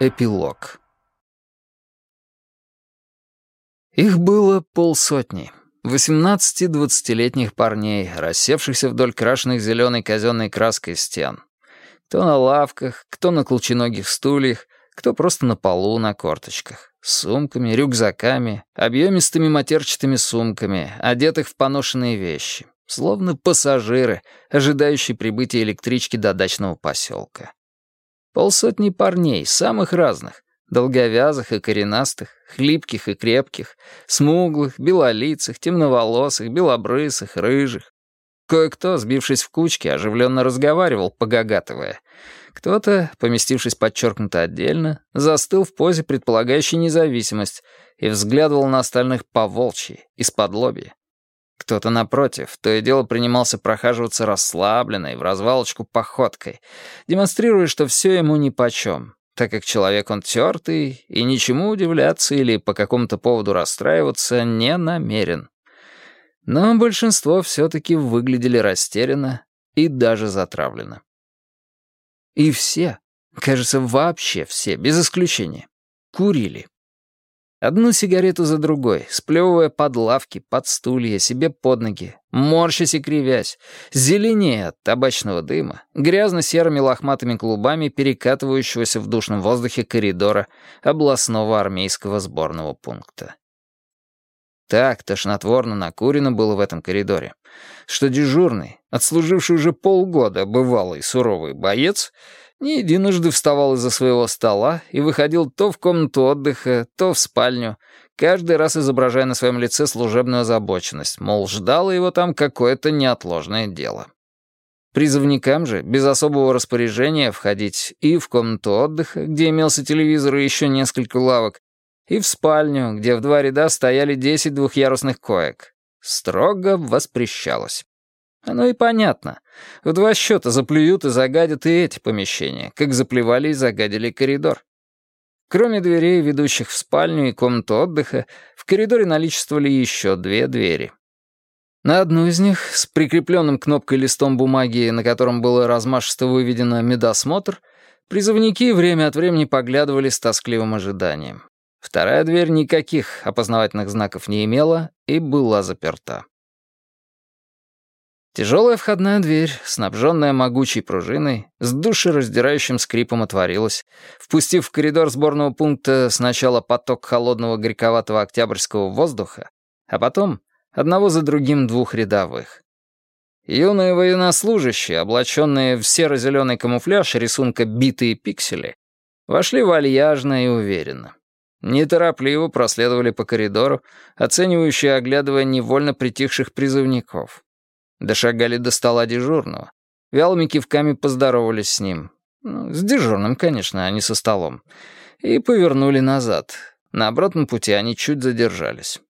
Эпилог Их было полсотни. 18-20-летних парней, рассевшихся вдоль крашенных зеленой казенной краской стен. Кто на лавках, кто на колченогих стульях, кто просто на полу на корточках. С сумками, рюкзаками, объемистыми матерчатыми сумками, одетых в поношенные вещи. Словно пассажиры, ожидающие прибытия электрички до дачного поселка. Полсотни парней, самых разных, долговязых и коренастых, хлипких и крепких, смуглых, белолицых, темноволосых, белобрысых, рыжих. Кое-кто, сбившись в кучки, оживленно разговаривал, погагатывая. Кто-то, поместившись подчеркнуто отдельно, застыл в позе, предполагающей независимость, и взглядывал на остальных по-волчьи, из-под лобья. Кто-то, напротив, то и дело принимался прохаживаться расслабленной, в развалочку походкой, демонстрируя, что все ему нипочем, так как человек он тертый и ничему удивляться или по какому-то поводу расстраиваться не намерен. Но большинство все-таки выглядели растерянно и даже затравленно. И все, кажется, вообще все, без исключения, курили. Одну сигарету за другой, сплевывая под лавки, под стулья, себе под ноги, морщась и кривясь, зеленее от табачного дыма, грязно-серыми лохматыми клубами перекатывающегося в душном воздухе коридора областного армейского сборного пункта. Так тошнотворно накурено было в этом коридоре, что дежурный, отслуживший уже полгода бывалый суровый боец, не единожды вставал из-за своего стола и выходил то в комнату отдыха, то в спальню, каждый раз изображая на своем лице служебную озабоченность, мол, ждало его там какое-то неотложное дело. Призывникам же, без особого распоряжения, входить и в комнату отдыха, где имелся телевизор и еще несколько лавок, и в спальню, где в два ряда стояли десять двухъярусных коек. Строго воспрещалось. Оно и понятно. В два счета заплюют и загадят и эти помещения, как заплевали и загадили коридор. Кроме дверей, ведущих в спальню и комнату отдыха, в коридоре наличествовали еще две двери. На одну из них, с прикрепленным кнопкой листом бумаги, на котором было размашисто выведено «медосмотр», призывники время от времени поглядывали с тоскливым ожиданием. Вторая дверь никаких опознавательных знаков не имела и была заперта. Тяжелая входная дверь, снабженная могучей пружиной, с душераздирающим скрипом отворилась, впустив в коридор сборного пункта сначала поток холодного горьковатого октябрьского воздуха, а потом одного за другим двух рядовых. Юные военнослужащие, облаченные в серо-зеленый камуфляж рисунка «битые пиксели», вошли вальяжно и уверенно. Неторопливо проследовали по коридору, оценивающие оглядывая невольно притихших призывников. Дошагали до стола дежурного. Вялыми кивками поздоровались с ним. Ну, с дежурным, конечно, а не со столом. И повернули назад. На обратном пути они чуть задержались.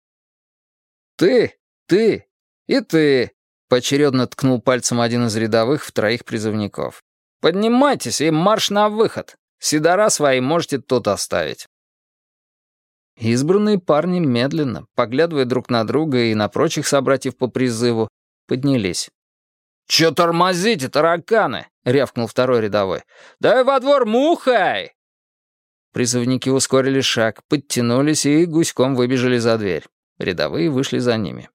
«Ты, ты и ты!» — поочередно ткнул пальцем один из рядовых в троих призывников. «Поднимайтесь и марш на выход! Сидора свои можете тут оставить». Избранные парни медленно, поглядывая друг на друга и на прочих собратьев по призыву, поднялись. «Чё тормозите, тараканы?» — рявкнул второй рядовой. «Дай во двор мухай!» Призывники ускорили шаг, подтянулись и гуськом выбежали за дверь. Рядовые вышли за ними.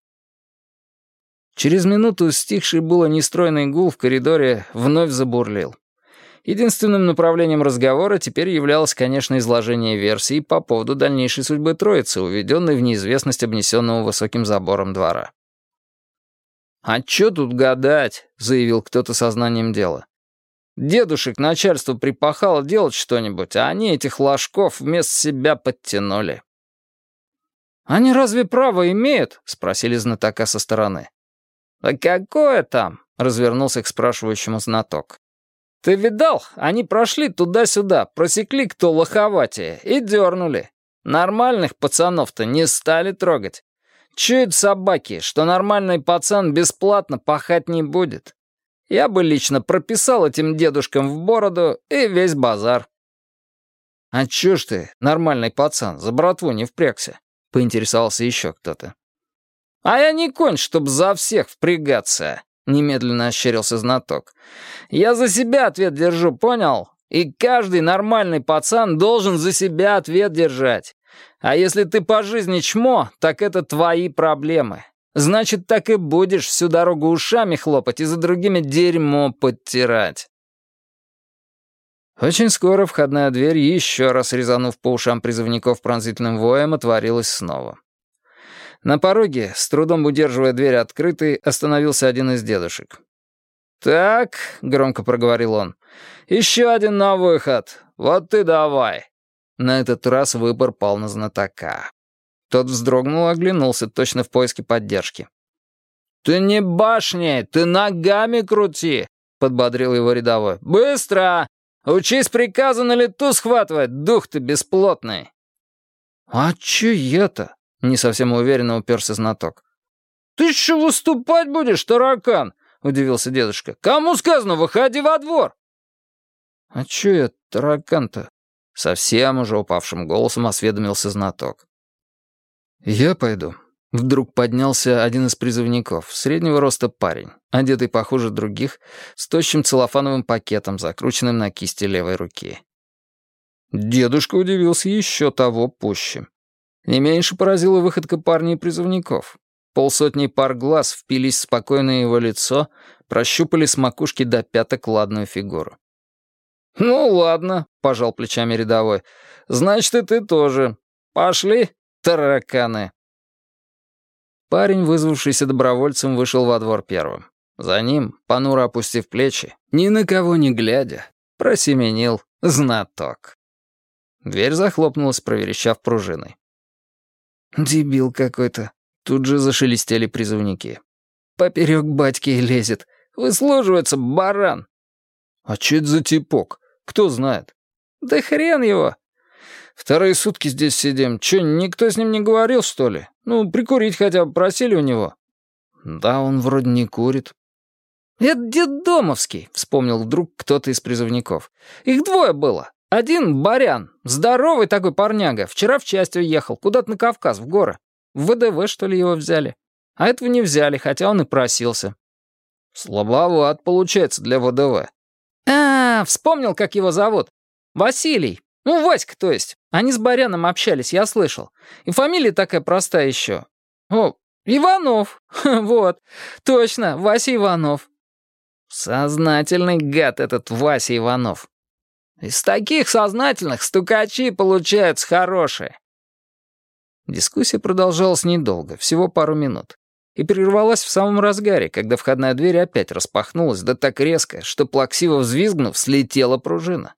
Через минуту стихший было нестройный гул в коридоре вновь забурлил. Единственным направлением разговора теперь являлось, конечно, изложение версий по поводу дальнейшей судьбы троицы, уведенной в неизвестность обнесенного высоким забором двора. «А чё тут гадать?» — заявил кто-то сознанием дела. «Дедушек начальство припахало делать что-нибудь, а они этих ложков вместо себя подтянули». «Они разве право имеют?» — спросили знатока со стороны. «Да какое там?» — развернулся к спрашивающему знаток. «Ты видал? Они прошли туда-сюда, просекли кто лоховатее и дернули. Нормальных пацанов-то не стали трогать. Чуют собаки, что нормальный пацан бесплатно пахать не будет. Я бы лично прописал этим дедушкам в бороду и весь базар. «А чё ж ты, нормальный пацан, за братву не впрягся?» — поинтересовался еще кто-то. «А я не конь, чтоб за всех впрягаться», — немедленно ощерился знаток. «Я за себя ответ держу, понял? И каждый нормальный пацан должен за себя ответ держать. А если ты по жизни чмо, так это твои проблемы. Значит, так и будешь всю дорогу ушами хлопать и за другими дерьмо подтирать. Очень скоро входная дверь, еще раз резанув по ушам призывников пронзительным воем, отворилась снова. На пороге, с трудом удерживая дверь открытой, остановился один из дедушек. «Так», — громко проговорил он, — «еще один на выход. Вот ты давай». На этот раз выбор пал на знатока. Тот вздрогнул и оглянулся, точно в поиске поддержки. «Ты не башней, ты ногами крути!» — подбодрил его рядовой. «Быстро! Учись приказы на лету схватывать, дух ты бесплотный!» «А чё я-то?» — не совсем уверенно уперся знаток. «Ты еще выступать будешь, таракан?» — удивился дедушка. «Кому сказано, выходи во двор!» «А чё я таракан-то?» — совсем уже упавшим голосом осведомился знаток. «Я пойду». Вдруг поднялся один из призывников, среднего роста парень, одетый похуже других, с тощим целлофановым пакетом, закрученным на кисти левой руки. Дедушка удивился еще того пуще. Не меньше поразила выходка парней призывников. Полсотни пар глаз впились в спокойное его лицо, прощупали с макушки до пяток ладную фигуру. «Ну ладно», — пожал плечами рядовой, — «значит, и ты тоже. Пошли, тараканы». Парень, вызвавшийся добровольцем, вышел во двор первым. За ним, понуро опустив плечи, ни на кого не глядя, просеменил знаток. Дверь захлопнулась, проверещав пружиной. «Дебил какой-то», Тут же зашелестели призывники. «Поперек батьки лезет. Выслуживается баран!» «А че это за типок? Кто знает?» «Да хрен его!» «Вторые сутки здесь сидим. Че, никто с ним не говорил, что ли? Ну, прикурить хотя бы просили у него?» «Да, он вроде не курит». «Это детдомовский», — вспомнил вдруг кто-то из призывников. «Их двое было. Один — Барян, здоровый такой парняга, вчера в часть уехал, куда-то на Кавказ, в горы. В ВДВ, что ли, его взяли? А этого не взяли, хотя он и просился. Слабоват, получается, для ВДВ. А, вспомнил, как его зовут. Василий. Ну, Васька, то есть. Они с Баряном общались, я слышал. И фамилия такая простая еще. О, Иванов. Вот. Точно, Вася Иванов. Сознательный гад этот Вася Иванов. Из таких сознательных стукачи получаются хорошие. Дискуссия продолжалась недолго, всего пару минут. И прервалась в самом разгаре, когда входная дверь опять распахнулась, да так резко, что, плаксиво взвизгнув, слетела пружина.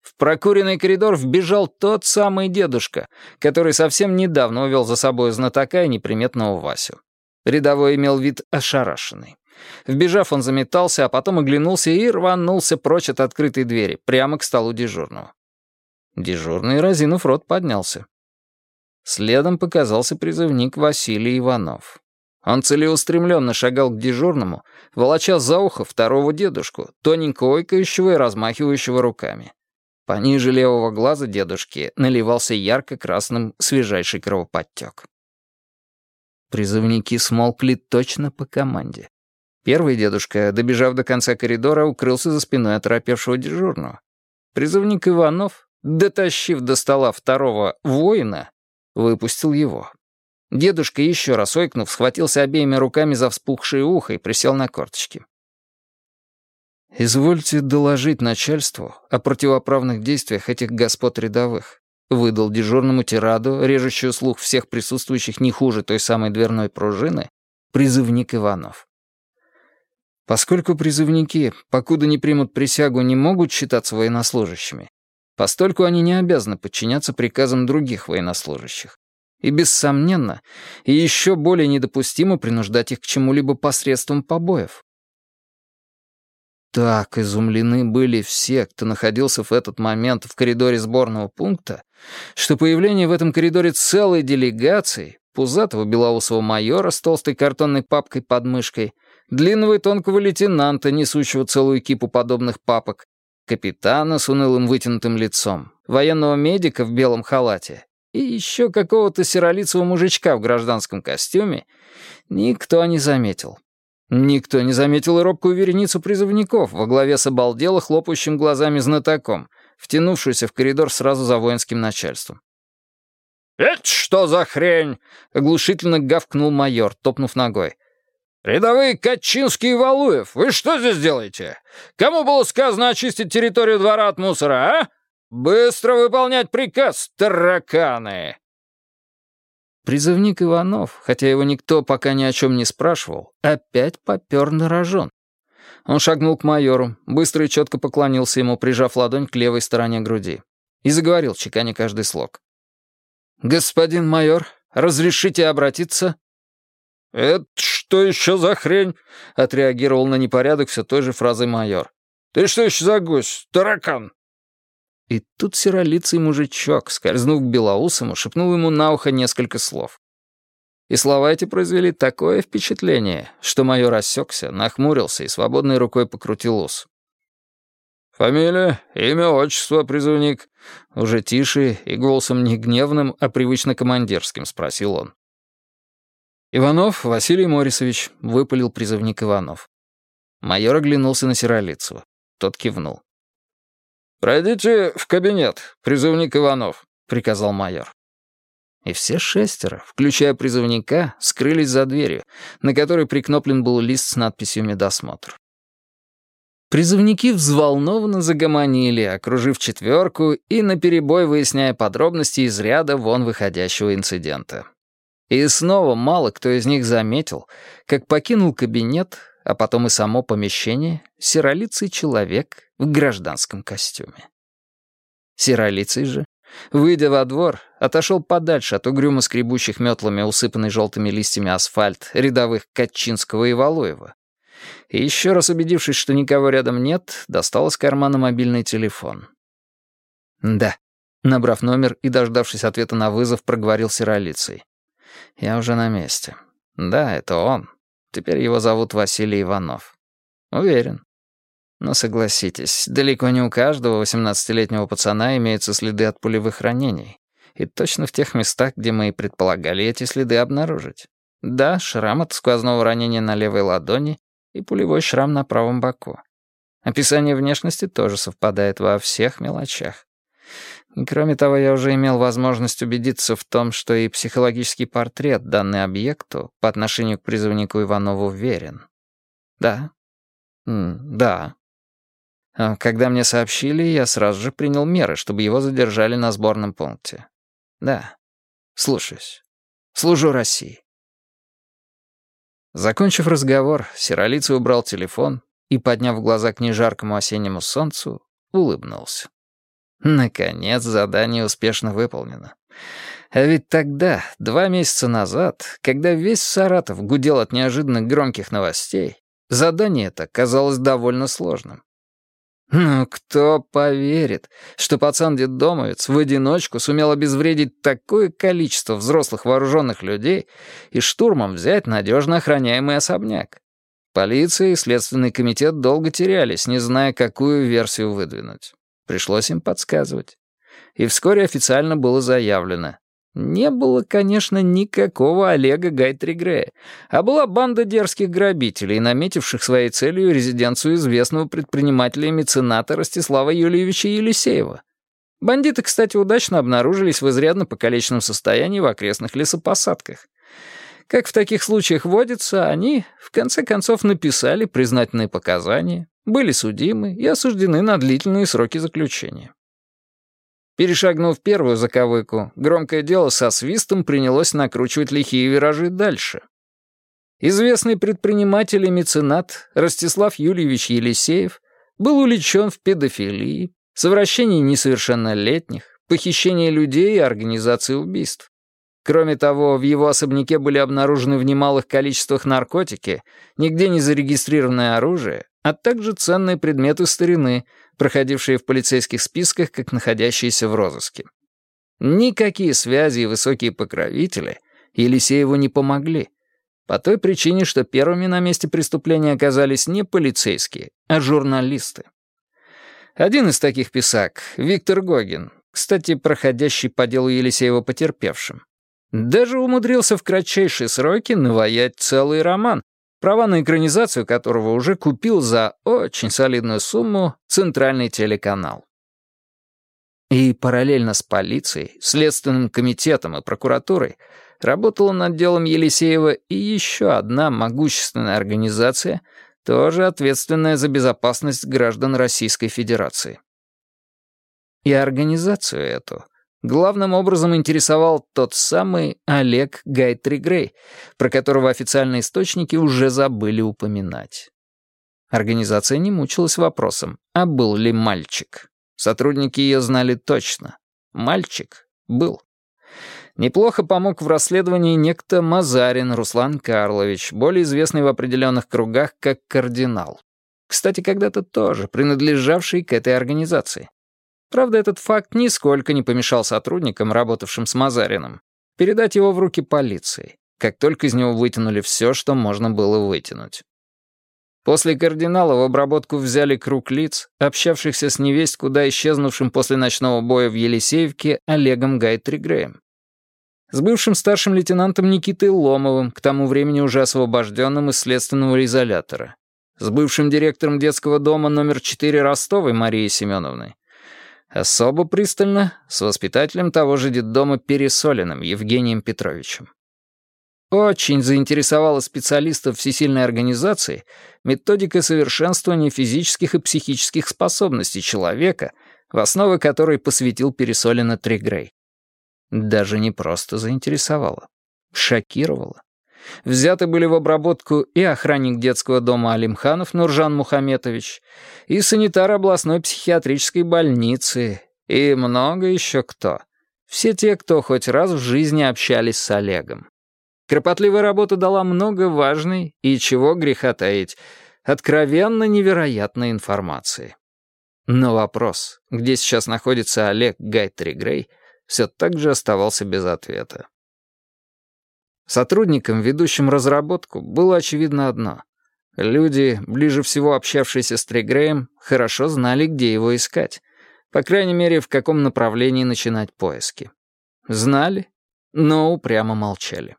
В прокуренный коридор вбежал тот самый дедушка, который совсем недавно увел за собой знатока и неприметного Васю. Рядовой имел вид ошарашенный. Вбежав, он заметался, а потом оглянулся и рванулся прочь от открытой двери, прямо к столу дежурного. Дежурный, разинув рот, поднялся. Следом показался призывник Василий Иванов. Он целеустремленно шагал к дежурному, волоча за ухо второго дедушку, тоненько ойкающего и размахивающего руками. Пониже левого глаза дедушки наливался ярко-красным свежайший кровоподтек. Призывники смолкли точно по команде. Первый дедушка, добежав до конца коридора, укрылся за спиной оторопевшего дежурного. Призывник Иванов, дотащив до стола второго воина, Выпустил его. Дедушка, еще раз ойкнув, схватился обеими руками за вспухшее ухо и присел на корточки. «Извольте доложить начальству о противоправных действиях этих господ рядовых», выдал дежурному тираду, режущую слух всех присутствующих не хуже той самой дверной пружины, призывник Иванов. Поскольку призывники, покуда не примут присягу, не могут считаться военнослужащими, постольку они не обязаны подчиняться приказам других военнослужащих. И, бессомненно, и еще более недопустимо принуждать их к чему-либо посредством побоев. Так изумлены были все, кто находился в этот момент в коридоре сборного пункта, что появление в этом коридоре целой делегации, пузатого белоусого майора с толстой картонной папкой под мышкой, длинного и тонкого лейтенанта, несущего целую кипу подобных папок, капитана с унылым вытянутым лицом, военного медика в белом халате и еще какого-то серолицего мужичка в гражданском костюме, никто не заметил. Никто не заметил и робкую вереницу призывников во главе с обалдело хлопающим глазами знатоком, втянувшуюся в коридор сразу за воинским начальством. «Это что за хрень?» — оглушительно гавкнул майор, топнув ногой. «Рядовые Катчинский и Валуев, вы что здесь делаете? Кому было сказано очистить территорию двора от мусора, а? Быстро выполнять приказ, тараканы!» Призывник Иванов, хотя его никто пока ни о чем не спрашивал, опять попер на рожон. Он шагнул к майору, быстро и четко поклонился ему, прижав ладонь к левой стороне груди. И заговорил, чеканя каждый слог. «Господин майор, разрешите обратиться?» «Это что еще за хрень?» — отреагировал на непорядок все той же фразой майор. «Ты что еще за гость, таракан?» И тут серолицый мужичок, скользнув к Белоусому, шепнул ему на ухо несколько слов. И слова эти произвели такое впечатление, что майор осекся, нахмурился и свободной рукой покрутил ус. «Фамилия, имя, отчество, призывник?» Уже тише и голосом не гневным, а привычно командирским спросил он. «Иванов Василий Морисович», — выпалил призывник Иванов. Майор оглянулся на Серолицева. Тот кивнул. «Пройдите в кабинет, призывник Иванов», — приказал майор. И все шестеро, включая призывника, скрылись за дверью, на которой прикноплен был лист с надписью «Медосмотр». Призывники взволнованно загомонили, окружив четверку и наперебой выясняя подробности из ряда вон выходящего инцидента. И снова мало кто из них заметил, как покинул кабинет, а потом и само помещение, серолицый человек в гражданском костюме. Серолицый же, выйдя во двор, отошел подальше от угрюмо скребущих метлами усыпанный желтыми листьями асфальт рядовых Катчинского и Валуева. И еще раз убедившись, что никого рядом нет, достал из кармана мобильный телефон. «Да», — набрав номер и дождавшись ответа на вызов, проговорил Серолицей. «Я уже на месте. Да, это он. Теперь его зовут Василий Иванов. Уверен. Но согласитесь, далеко не у каждого 18-летнего пацана имеются следы от пулевых ранений. И точно в тех местах, где мы и предполагали эти следы обнаружить. Да, шрам от сквозного ранения на левой ладони и пулевой шрам на правом боку. Описание внешности тоже совпадает во всех мелочах. Кроме того, я уже имел возможность убедиться в том, что и психологический портрет, данный объекту, по отношению к призывнику Иванову верен. Да. М да. А когда мне сообщили, я сразу же принял меры, чтобы его задержали на сборном пункте. Да. Слушаюсь. Служу России. Закончив разговор, Серолицый убрал телефон и, подняв глаза к нежаркому осеннему солнцу, улыбнулся. Наконец, задание успешно выполнено. А ведь тогда, два месяца назад, когда весь Саратов гудел от неожиданно громких новостей, задание это казалось довольно сложным. Ну, кто поверит, что пацан-детдомовец в одиночку сумел обезвредить такое количество взрослых вооруженных людей и штурмом взять надежно охраняемый особняк? Полиция и Следственный комитет долго терялись, не зная, какую версию выдвинуть. Пришлось им подсказывать. И вскоре официально было заявлено. Не было, конечно, никакого Олега Гайтригрея, а была банда дерзких грабителей, наметивших своей целью резиденцию известного предпринимателя и мецената Ростислава Юльевича Елисеева. Бандиты, кстати, удачно обнаружились в изрядно покалеченном состоянии в окрестных лесопосадках. Как в таких случаях водится, они, в конце концов, написали признательные показания, были судимы и осуждены на длительные сроки заключения. Перешагнув первую заковыку, громкое дело со свистом принялось накручивать лихие виражи дальше. Известный предприниматель и меценат Ростислав Юльевич Елисеев был увлечен в педофилии, совращении несовершеннолетних, похищении людей и организации убийств. Кроме того, в его особняке были обнаружены в немалых количествах наркотики, нигде не зарегистрированное оружие, а также ценные предметы старины, проходившие в полицейских списках как находящиеся в розыске. Никакие связи и высокие покровители Елисееву не помогли, по той причине, что первыми на месте преступления оказались не полицейские, а журналисты. Один из таких писак, Виктор Гогин, кстати, проходящий по делу Елисеева потерпевшим, даже умудрился в кратчайшие сроки наваять целый роман, права на экранизацию которого уже купил за очень солидную сумму центральный телеканал. И параллельно с полицией, Следственным комитетом и прокуратурой работала над делом Елисеева и еще одна могущественная организация, тоже ответственная за безопасность граждан Российской Федерации. И организацию эту главным образом интересовал тот самый Олег Гайтри Грей, про которого официальные источники уже забыли упоминать. Организация не мучилась вопросом, а был ли мальчик. Сотрудники ее знали точно. Мальчик был. Неплохо помог в расследовании некто Мазарин Руслан Карлович, более известный в определенных кругах как кардинал. Кстати, когда-то тоже принадлежавший к этой организации. Правда, этот факт нисколько не помешал сотрудникам, работавшим с Мазариным, передать его в руки полиции, как только из него вытянули все, что можно было вытянуть. После кардинала в обработку взяли круг лиц, общавшихся с невесть куда исчезнувшим после ночного боя в Елисеевке Олегом Гайтригреем. С бывшим старшим лейтенантом Никитой Ломовым, к тому времени уже освобожденным из следственного изолятора. С бывшим директором детского дома номер 4 Ростовой Марией Семеновной. Особо пристально с воспитателем того же детдома Пересолиным Евгением Петровичем. Очень заинтересовала специалистов всесильной организации методика совершенствования физических и психических способностей человека, в основы которой посвятил Пересолина Тригрей. Даже не просто заинтересовала, шокировала. Взяты были в обработку и охранник детского дома Алимханов Нуржан Мухаметович, и санитар областной психиатрической больницы, и много еще кто. Все те, кто хоть раз в жизни общались с Олегом. Кропотливая работа дала много важной и, чего греха таить, откровенно невероятной информации. Но вопрос, где сейчас находится Олег Гайтри Грей, все так же оставался без ответа. Сотрудникам, ведущим разработку, было очевидно одно. Люди, ближе всего общавшиеся с Тригреем, хорошо знали, где его искать. По крайней мере, в каком направлении начинать поиски. Знали, но упрямо молчали.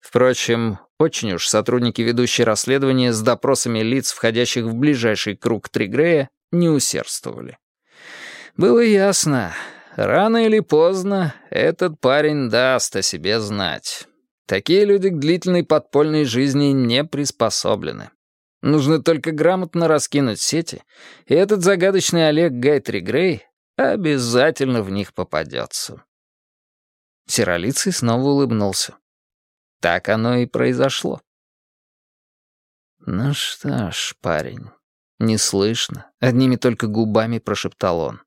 Впрочем, очень уж сотрудники, ведущие расследование с допросами лиц, входящих в ближайший круг Тригрея, не усердствовали. Было ясно, рано или поздно этот парень даст о себе знать. Такие люди к длительной подпольной жизни не приспособлены. Нужно только грамотно раскинуть сети, и этот загадочный Олег Гайтри Грей обязательно в них попадется. Серолицый снова улыбнулся. Так оно и произошло. «Ну что ж, парень, не слышно, одними только губами прошептал он.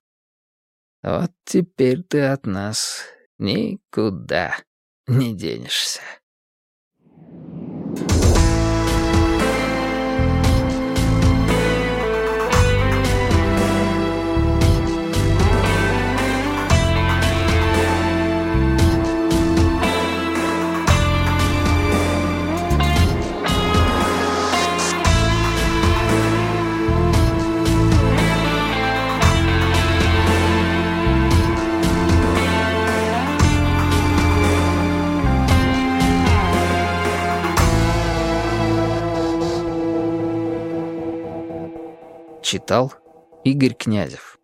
Вот теперь ты от нас никуда не денешься». Читал Игорь Князев